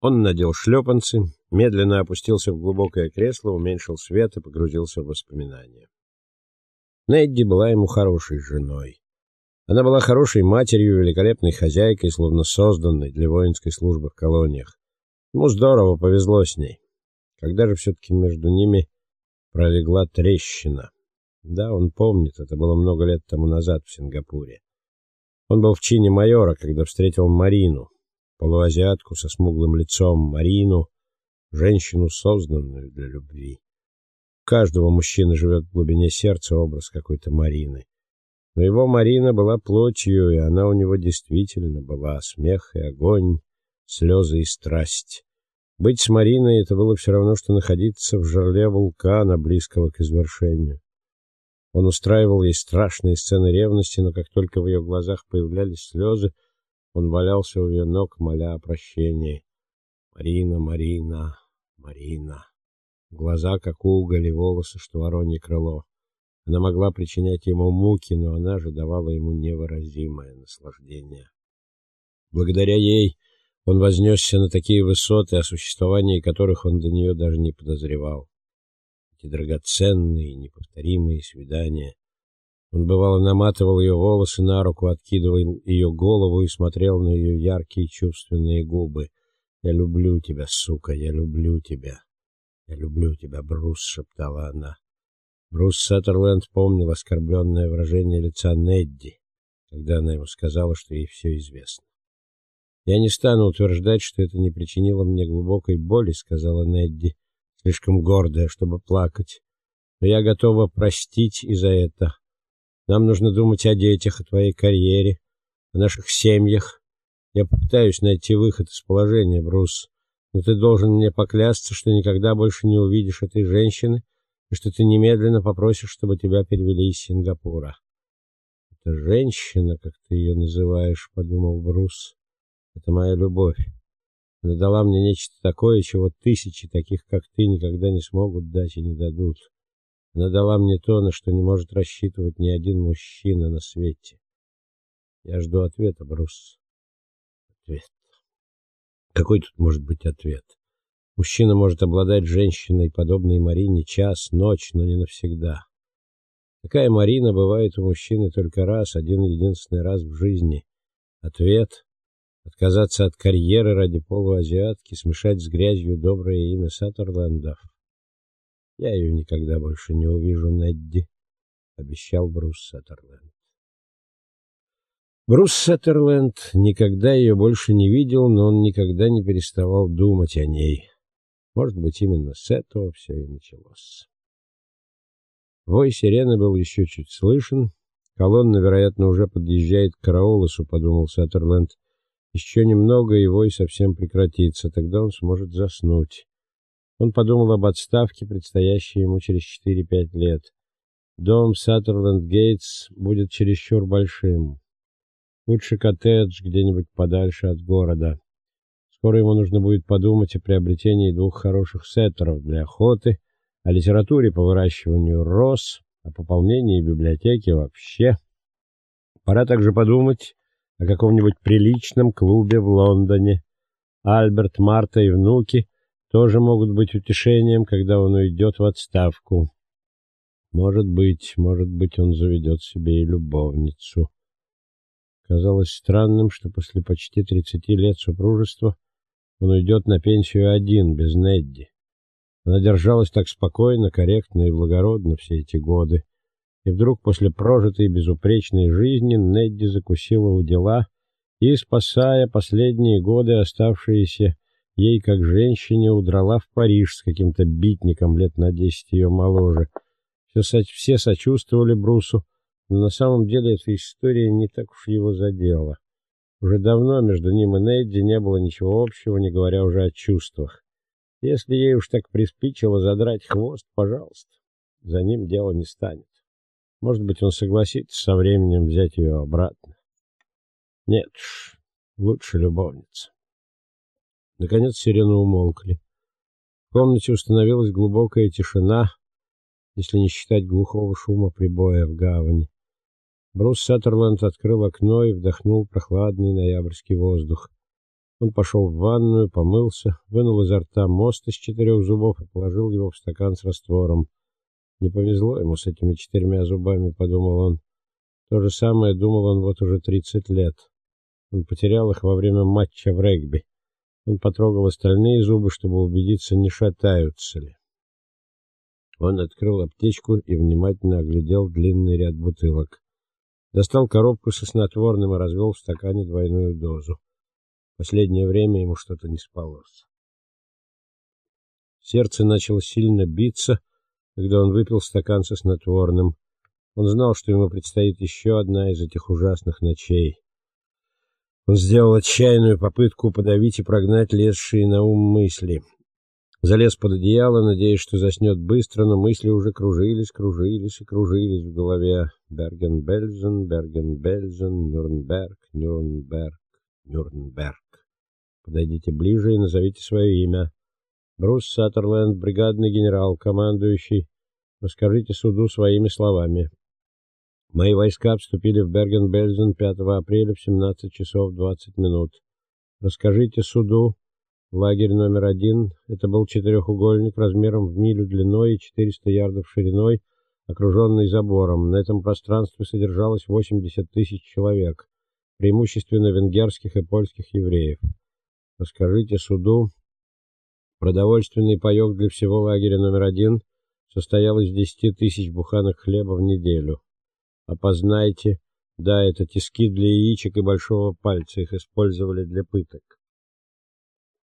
Он надел шлепанцы, медленно опустился в глубокое кресло, уменьшил свет и погрузился в воспоминания. Недди была ему хорошей женой. Она была хорошей матерью, великолепной хозяйкой, словно созданной для воинской службы в колониях. Ему здорово повезло с ней. Когда же все таки между ними пролегла трещина. Да, он помнит, это было много лет тому назад в Сингапуре. Он был в чине майора, когда встретил Марину, полуазиатку со смуглым лицом, Марину, женщину, созданную для любви. У каждого мужчины живет в глубине сердца образ какой-то Марины. Но его Марина была плотью, и она у него действительно была смех и огонь, слезы и страсть. Быть с Мариной это было все равно что находиться в жерле вулкана, близкого к извержению. Он устраивал ей страшные сцены ревности, но как только в ее глазах появлялись слезы, он валялся у ее ног, моля о прощении. Марина, Марина, Марина. Глаза как уголь, волосы что воронье крыло. Она могла причинять ему муки, но она же давала ему невыразимое наслаждение. Благодаря ей он вознесся на такие высоты, о существовании которых он до нее даже не подозревал эти драгоценные, неповторимые свидания. Он бывало наматывал ее волосы на руку, откидывал ее голову и смотрел на ее яркие чувственные губы. "Я люблю тебя, сука, я люблю тебя. Я люблю тебя, Брус", шептала она. Брус Саттерленд помнил оскорбленное выражение лица Недди, когда она ему сказала, что ей все известно. "Я не стану утверждать, что это не причинило мне глубокой боли", сказала Недди слишком гордая, чтобы плакать. Но я готова простить и за это. Нам нужно думать о детях, о твоей карьере, о наших семьях. Я попытаюсь найти выход из положения, Брус, но ты должен мне поклясться, что никогда больше не увидишь этой женщины и что ты немедленно попросишь, чтобы тебя перевели из Сингапура. Это женщина, как ты ее называешь, подумал Брус. Это моя любовь. Она дала мне нечто такое, чего тысячи таких, как ты, никогда не смогут дать и не дадут. Она дала мне то, на что не может рассчитывать ни один мужчина на свете. Я жду ответа, Брус. Ответ. Какой тут может быть ответ? Мужчина может обладать женщиной, подобной Марине, час, ночь, но не навсегда. Такая Марина бывает у мужчины только раз, один единственный раз в жизни. Ответ Отказаться от карьеры ради полуазиатки, смешать с грязью доброе имя Саттерлендов. Я ее никогда больше не увижу, Недди, обещал Брус Саттерленд. Брус Саттерленд никогда ее больше не видел, но он никогда не переставал думать о ней. Может быть, именно с этого все и началось. Вой сирены был еще чуть слышен. Колонна, вероятно, уже подъезжает к Караолосу, подумал Саттерленд. Еще немного, и вой совсем прекратится, тогда он сможет заснуть. Он подумал об отставке, предстоящей ему через 4-5 лет. Дом Саттерленд-Гейтс будет чересчур большим. Лучше коттедж где-нибудь подальше от города. Скоро ему нужно будет подумать о приобретении двух хороших сеттеров для охоты, о литературе по выращиванию роз, о пополнении библиотеки вообще. Пора также подумать о каком-нибудь приличном клубе в Лондоне. Альберт, Марта и внуки тоже могут быть утешением, когда он уйдет в отставку. Может быть, может быть, он заведет себе и любовницу. Казалось странным, что после почти 30 лет супружества он уйдет на пенсию один, без Недди. Она держалась так спокойно, корректно и благородно все эти годы. И вдруг после прожитой безупречной жизни Недди закусила у дела и, спасая последние годы, оставшиеся ей как женщине, удрала в Париж с каким-то битником лет на десять ее моложе. Все, все сочувствовали Брусу, но на самом деле эта история не так уж его задела. Уже давно между ним и Недди не было ничего общего, не говоря уже о чувствах. Если ей уж так приспичило задрать хвост, пожалуйста, за ним дело не станет. Может быть, он согласится со временем взять ее обратно. Нет уж, лучше любовница. Наконец сирены умолкли. В комнате установилась глубокая тишина, если не считать глухого шума прибоя в гавани. Брус Саттерленд открыл окно и вдохнул прохладный ноябрьский воздух. Он пошел в ванную, помылся, вынул изо рта мост из четырех зубов и положил его в стакан с раствором. Не повезло ему с этими четырьмя зубами, подумал он. То же самое думал он вот уже 30 лет. Он потерял их во время матча в регби. Он потрогал остальные зубы, чтобы убедиться, не шатаются ли. Он открыл аптечку и внимательно оглядел длинный ряд бутылок. Достал коробку со снотворным и развел в стакане двойную дозу. Последнее время ему что-то не спалось. Сердце начало сильно биться, когда он выпил стакан со снотворным. Он знал, что ему предстоит еще одна из этих ужасных ночей. Он сделал отчаянную попытку подавить и прогнать лезшие на ум мысли. Залез под одеяло, надеясь, что заснет быстро, но мысли уже кружились, кружились и кружились в голове. Берген-Бельзен, Берген-Бельзен, Нюрнберг, Нюрнберг, Нюрнберг. Подойдите ближе и назовите свое имя. Брус Саттерленд, бригадный генерал, командующий. Расскажите суду своими словами. Мои войска вступили в Берген-Бельзен 5 апреля в 17 часов 20 минут. Расскажите суду Лагерь номер один – это был четырехугольник размером в милю длиной и 400 ярдов шириной, окруженный забором. На этом пространстве содержалось 80 тысяч человек, преимущественно венгерских и польских евреев. Расскажите суду, продовольственный паёк для всего лагеря номер один состоял из 10 тысяч буханок хлеба в неделю. Опознайте, да, это тиски для яичек и большого пальца, их использовали для пыток.